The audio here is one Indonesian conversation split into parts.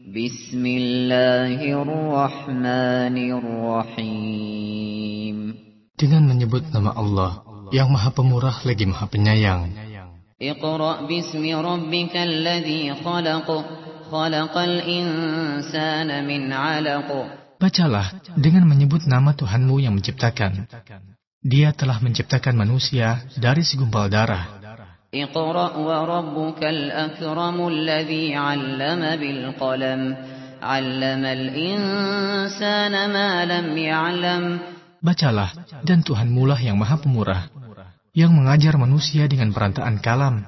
Bismillahirrahmanirrahim. Dengan menyebut nama Allah yang Maha Pemurah lagi Maha Penyayang. Iqra bismi rabbikal ladzi khalaq. Khalaqal insana min 'alaq. Bacalah dengan menyebut nama Tuhanmu yang menciptakan. Dia telah menciptakan manusia dari segumpal darah. Rabbukal akramul ladzi 'allama bil qalam. 'Allamal insana ma lam ya'lam. Bacalah, dan Tuhanmu lah yang maha pemurah, yang mengajar manusia dengan perantaan kalam.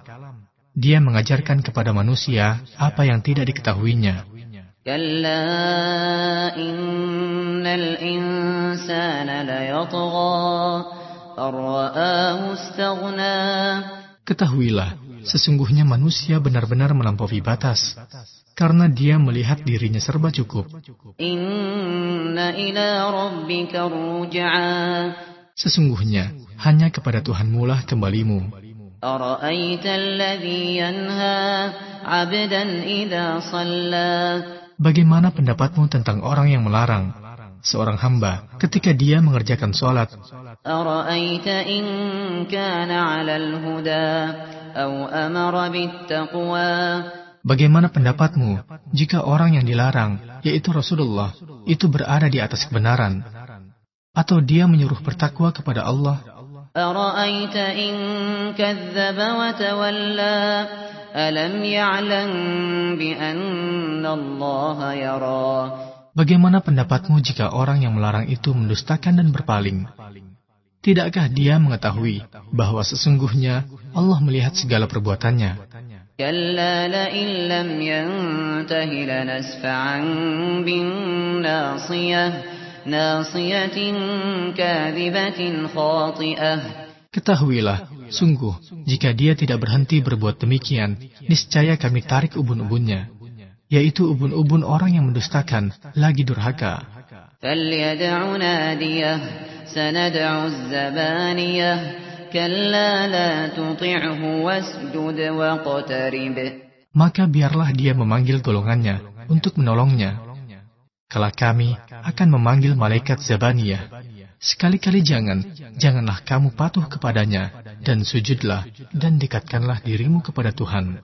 Dia mengajarkan kepada manusia apa yang tidak diketahuinya. Ketahuilah, sesungguhnya manusia benar-benar melampaui batas karena dia melihat dirinya serba cukup. Sesungguhnya hanya kepada Tuhanmu lah kembalimu. Bagaimana pendapatmu tentang orang yang melarang seorang hamba ketika dia mengerjakan sholat? Bagaimana pendapatmu jika orang yang dilarang, yaitu Rasulullah, itu berada di atas kebenaran? Atau dia menyuruh bertakwa kepada Allah? Bagaimana pendapatmu jika orang yang melarang itu mendustakan dan berpaling? Tidakkah dia mengetahui bahwa sesungguhnya Allah melihat segala perbuatannya? Ketahuilah, sungguh, jika dia tidak berhenti berbuat demikian, niscaya kami tarik ubun-ubunnya yaitu ubun-ubun orang yang mendustakan, lagi durhaka. Maka biarlah dia memanggil golongannya untuk menolongnya. Kala kami akan memanggil malaikat Zabaniyah. Sekali-kali jangan, janganlah kamu patuh kepadanya, dan sujudlah, dan dekatkanlah dirimu kepada Tuhan.